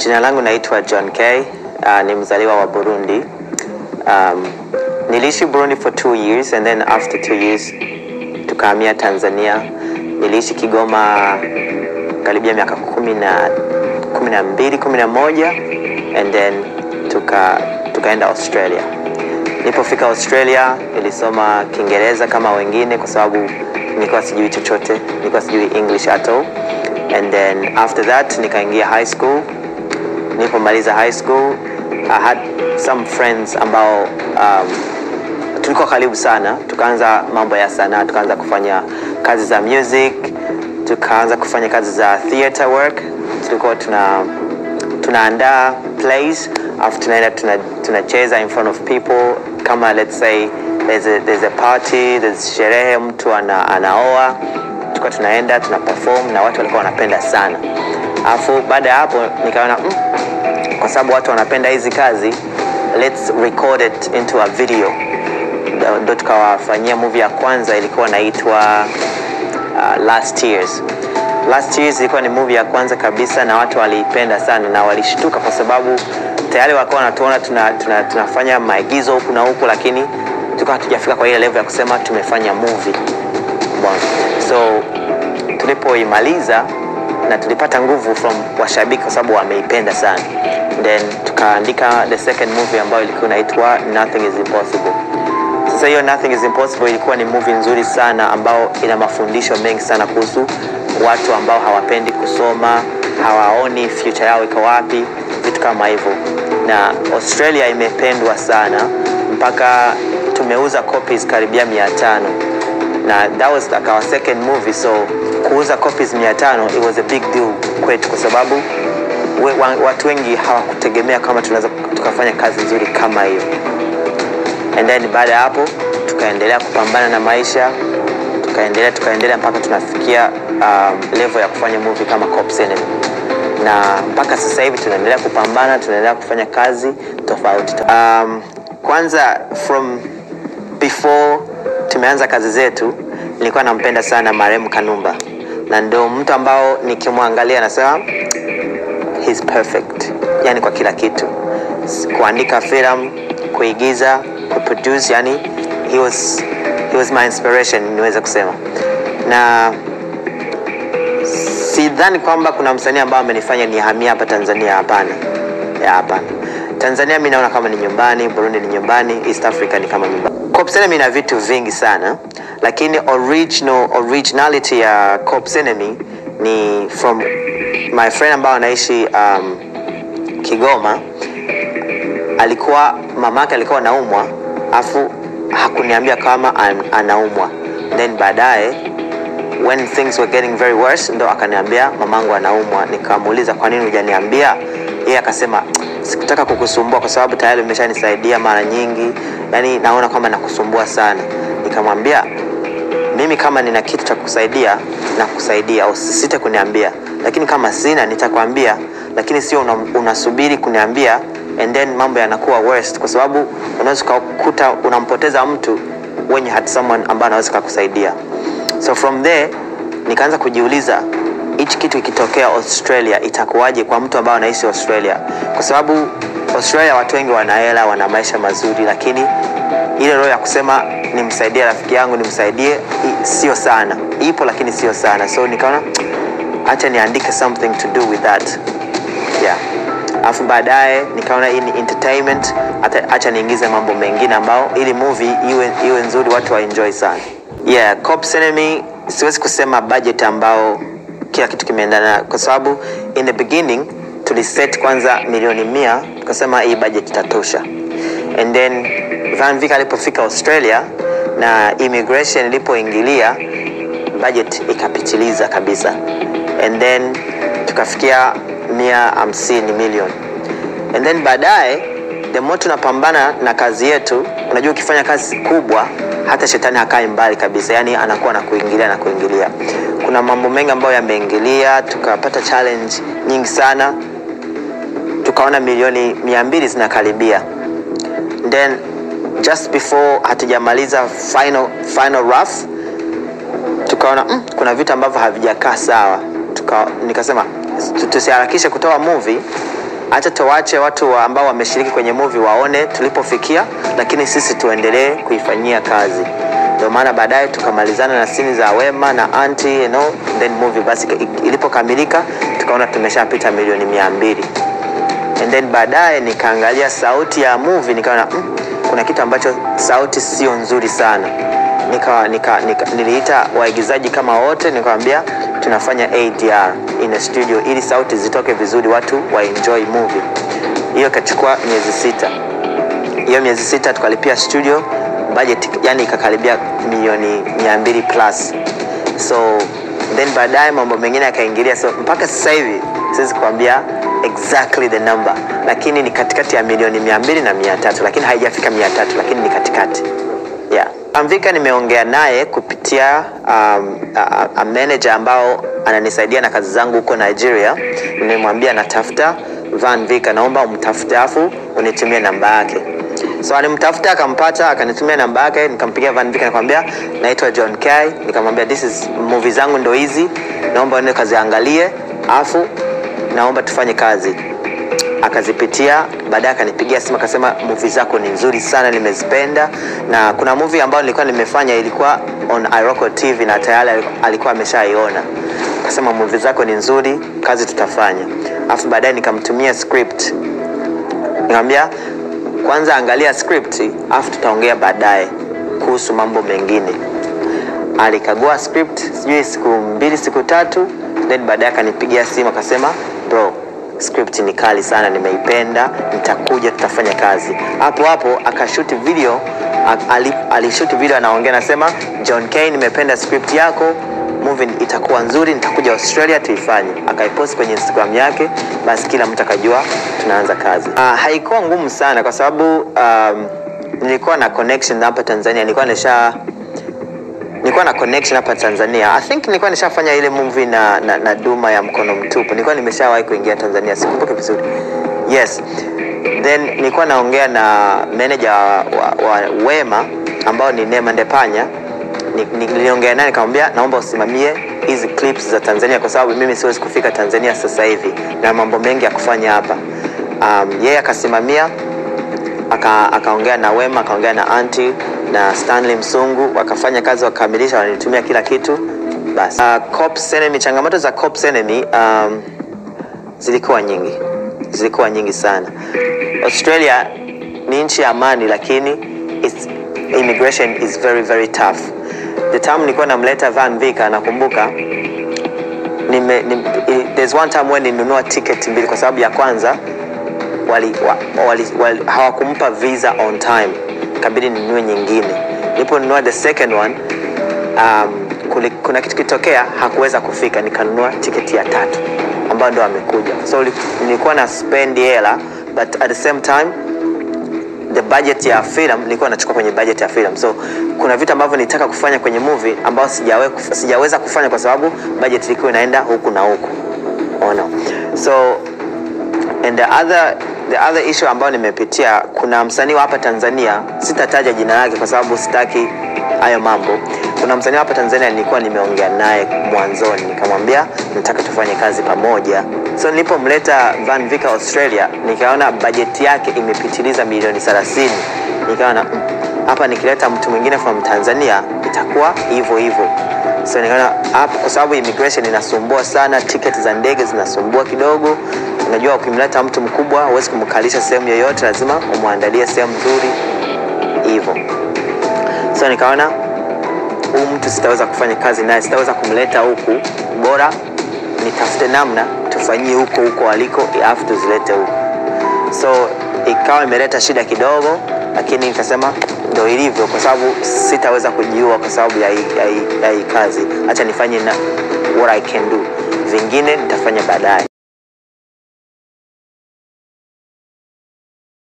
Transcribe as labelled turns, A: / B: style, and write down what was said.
A: Jina langu naitwa John K. Uh, ni mzaliwa wa Burundi. Um, niliishi Burundi for two years and then after two years tukahamia Tanzania. Niliishi Kigoma karibia miaka kumi na kumi mbili kumi na moja and then tuka tukaenda Australia. Nilipofika Australia nilisoma Kiingereza kama wengine kwa sababu nilikuwa sijui chochote, nilikuwa sijui English at all. And then after that nikaingia high school. Nilipomaliza high school I had some friends ambao um, tulikuwa karibu sana, tukaanza mambo ya sanaa, tukaanza kufanya kazi za music, tukaanza kufanya kazi za theater work. Tulikuwa tuna tunaandaa plays afu tunaenda tuna- tunacheza in front of people. Kama let's say there's a, there's a party there's sherehe mtu ana, anaoa. Tulikuwa tunaenda tuna perform na watu walikuwa wanapenda sana. Alafu baada ya hapo nikaona mm, kwa sababu watu wanapenda hizi kazi let's record it into a video. Ndo- tukawafanyia movie ya kwanza ilikuwa naitwa uh, last years. Last years ilikuwa ni movie ya kwanza kabisa na watu waliipenda sana na walishtuka kwa sababu tayari walikuwa wanatuona tuna, tuna, tunafanya maigizo huku na huku lakini tulikuwa hatujafika kwa ile level ya kusema tumefanya movie. So tulipoimaliza na tulipata nguvu from washabiki kwa sababu wameipenda sana then tukaandika the second movie ambayo ilikuwa inaitwa nothing is impossible. Sasa hiyo nothing is impossible ilikuwa ni movie nzuri sana ambao ina mafundisho mengi sana kuhusu watu ambao hawapendi kusoma hawaoni future yao iko wapi vitu kama hivyo. Na australia imependwa sana mpaka tumeuza copies karibia mia tano. Na that was like our second movie so kuuza copies 500 it was a big deal kwetu kwa sababu we, wa, watu wengi hawakutegemea kama tunaweza tukafanya kazi nzuri kama hiyo. And then baada ya hapo tukaendelea kupambana na maisha tukaendelea tukaendelea mpaka tunafikia um, level ya kufanya movie kama Cop Cinema. Na mpaka sasa hivi tunaendelea kupambana tunaendelea kufanya kazi tofauti um, kwanza from before tumeanza kazi zetu nilikuwa nampenda sana marehemu kanumba. Na ndio mtu ambao nikimwangalia nasema he's perfect. Yani kwa kila kitu. Kuandika filamu kuigiza kuproduce yani he was, he was my inspiration niweze kusema. Na sidhani kwamba kuna msanii ambao amenifanya nihamia hapa tanzania hapana. Ya hapana. Tanzania mi naona kama ni nyumbani burundi ni nyumbani east africa ni kama nyumbani. Cop Cinema ina vitu vingi sana lakini original originality ya Cop ni from my friend ambao anaishi um, kigoma alikuwa mamake alikuwa anaumwa afu hakuniambia kama an, anaumwa. Then baadaye when things were getting very worse ndo akaniambia mamangu anaumwa. Nikamuuliza kwa nini hujaniambia? Yeye akasema sikutaka kukusumbua kwa sababu tayari umeshanisaidia mara nyingi. Yani naona kwamba nakusumbua sana. Nikamwambia mimi kama nina kitu cha kukusaidia na kusaidia usisite kuniambia lakini kama sina nitakwambia. Lakini sio una, unasubiri kuniambia and then mambo yanakuwa worst. Kwa sababu unaweza ukakuta unampoteza mtu when you had someone ambaye anaweza kakusaidia so from there nikaanza kujiuliza hichi kitu ikitokea australia itakuwaje kwa mtu ambaye anaishi australia? Kwa sababu australia watu wengi wana hela wana maisha mazuri lakini ile roho ya kusema nimsaidie rafiki yangu nimsaidie sio sana. Ipo lakini sio sana. So nikaona hacha niandike something to do with that. Yeah. Alafu baadaye nikaona hii ni entertainment acha niingize mambo mengine ambao ili movie iwe, iwe nzuri watu waenjoy sana. Yeah Cop Enemy siwezi kusema budget ambao kila kitu kimeendana kwa sababu in the beginning tuliset kwanza milioni mia tukasema hii budget itatosha. And then Van Vick alipofika Australia na immigration ilipoingilia budget ikapitiliza kabisa and then tukafikia mia hamsini milioni and then baadaye the more tunapambana na kazi yetu unajua ukifanya kazi kubwa hata shetani hakai mbali kabisa yani anakuwa na kuingilia na kuingilia kuna mambo mengi ambayo yameingilia tukapata challenge nyingi sana. Tukaona milioni mia mbili zinakaribia. Then just before hatujamaliza final, final rough tukaona mm, kuna vitu ambavyo havijakaa sawa Tuka, nikasema tusiharakishe kutoa movie acha tuwache watu wa ambao wameshiriki kwenye movie waone tulipofikia, lakini sisi tuendelee kuifanyia kazi. Ndio maana baadaye tukamalizana na sini za Wema na Anti you know, then movie basi ilipokamilika tukaona tumeshapita milioni mia mbili and then baadaye nikaangalia sauti ya movie nikaona mm, kuna kitu ambacho sauti sio nzuri sana nika, nika, nika, niliita waigizaji kama wote nikamwambia tunafanya ADR in a studio ili sauti zitoke vizuri watu wa enjoy movie. Hiyo ikachukua miezi sita. Hiyo miezi sita tukalipia studio budget yani ikakaribia milioni mia mbili plus. So then baadaye mambo mengine yakaingilia. So mpaka sasa hivi siwezi kuambia exactly the number lakini ni katikati ya milioni mia mbili na mia tatu lakini haijafika mia tatu lakini ni katikati yeah. Amvika nimeongea naye kupitia um, a, a manager ambao ananisaidia na kazi zangu huko Nigeria. Nimemwambia natafuta Van Vika, naomba umtafute afu unitumie namba yake. So alimtafuta akampata, akanitumia namba yake, nikampigia Van Vika nikamwambia naitwa John Kai, nikamwambia this is movie zangu ndo hizi, naomba uende kaziangalie, afu naomba tufanye kazi akazipitia baadaye akanipigia simu akasema movie zako ni nzuri sana nimezipenda. Na kuna movie ambayo nilikuwa nimefanya ilikuwa on Iroko TV na tayari alikuwa ameshaiona. Akasema movie zako ni nzuri kazi tutafanya. Alafu baadaye nikamtumia script. Nikamwambia kwanza angalia script alafu tutaongea baadaye kuhusu mambo mengine. Alikagua script sijui siku mbili siku tatu then baadaye akanipigia simu akasema script ni kali sana nimeipenda nitakuja tutafanya kazi. Hapo hapo akashuti video alishuti video anaongea anasema john k nimependa script yako movie itakuwa nzuri nitakuja australia tuifanye. Akaipost kwenye instagram yake basi kila mtu akajua tunaanza kazi. Uh, haikuwa ngumu sana kwa sababu um, nilikuwa na connection hapa tanzania nilikuwa nisha nilikuwa na connection hapa Tanzania. I think nilikuwa nishafanya ile movie na, na, na Duma ya mkono mtupu. Nilikuwa nimeshawahi kuingia Tanzania, sikumbuki vizuri. Yes. Then nilikuwa naongea na manager wa, wa, Wema ambao ni Neema Ndepanya. Niliongea naye nikamwambia naomba usimamie hizi clips za Tanzania kwa sababu mimi siwezi kufika Tanzania sasa hivi na mambo mengi ya kufanya hapa. Um, yeye akasimamia akaongea aka na Wema akaongea na Anti na Stanley Msungu wakafanya kazi wakakamilisha, walitumia kila kitu basi. Uh, Cops Enemy, changamoto za Cops Enemy um, zilikuwa nyingi, zilikuwa nyingi sana. Australia ni nchi ya amani, lakini it's, immigration is very very tough. The time nilikuwa namleta Van Vika, nakumbuka nime, nime, there's one time when nilinunua ticket mbili kwa sababu ya kwanza wali, wa, wali, wali, hawakumpa visa on time kabidi ninunue nyingine. Niliponunua the second one um, kuli, kuna kitu kitokea hakuweza kufika nikanunua tiketi ya tatu ambayo ndo amekuja. So nilikuwa na spend hela but at the same time the budget ya film nilikuwa nachukua kwenye budget ya film. So kuna vitu ambavyo nitaka kufanya kwenye movie ambao sijawe, sijaweza kufanya kwa sababu budget ilikuwa inaenda huku na huku. Ona so and the other the other issue ambayo nimepitia kuna msanii hapa Tanzania sitataja jina lake kwa sababu sitaki hayo mambo. Kuna msanii hapa Tanzania nilikuwa nimeongea naye mwanzoni nikamwambia nataka tufanye kazi pamoja. So nilipomleta Van Vika Australia nikaona bajeti yake imepitiliza milioni 30 nikaona hapa nikileta mtu mwingine from Tanzania itakuwa hivyo hivyo. So nikaona hapa kwa sababu immigration inasumbua sana tiketi za ndege zinasumbua kidogo unajua ukimleta mtu mkubwa huwezi kumkalisha sehemu yoyote lazima umwandalie sehemu nzuri hivyo so nikaona huu mtu sitaweza kufanya kazi naye sitaweza kumleta huku. Bora nitafute namna tufanyie huko huko aliko alafu tuzilete huku so ikawa imeleta shida kidogo lakini nikasema ndo ilivyo kwa sababu sitaweza kujiua kwa sababu ya hii kazi. Hacha nifanye na what I can do. Vingine nitafanya baadaye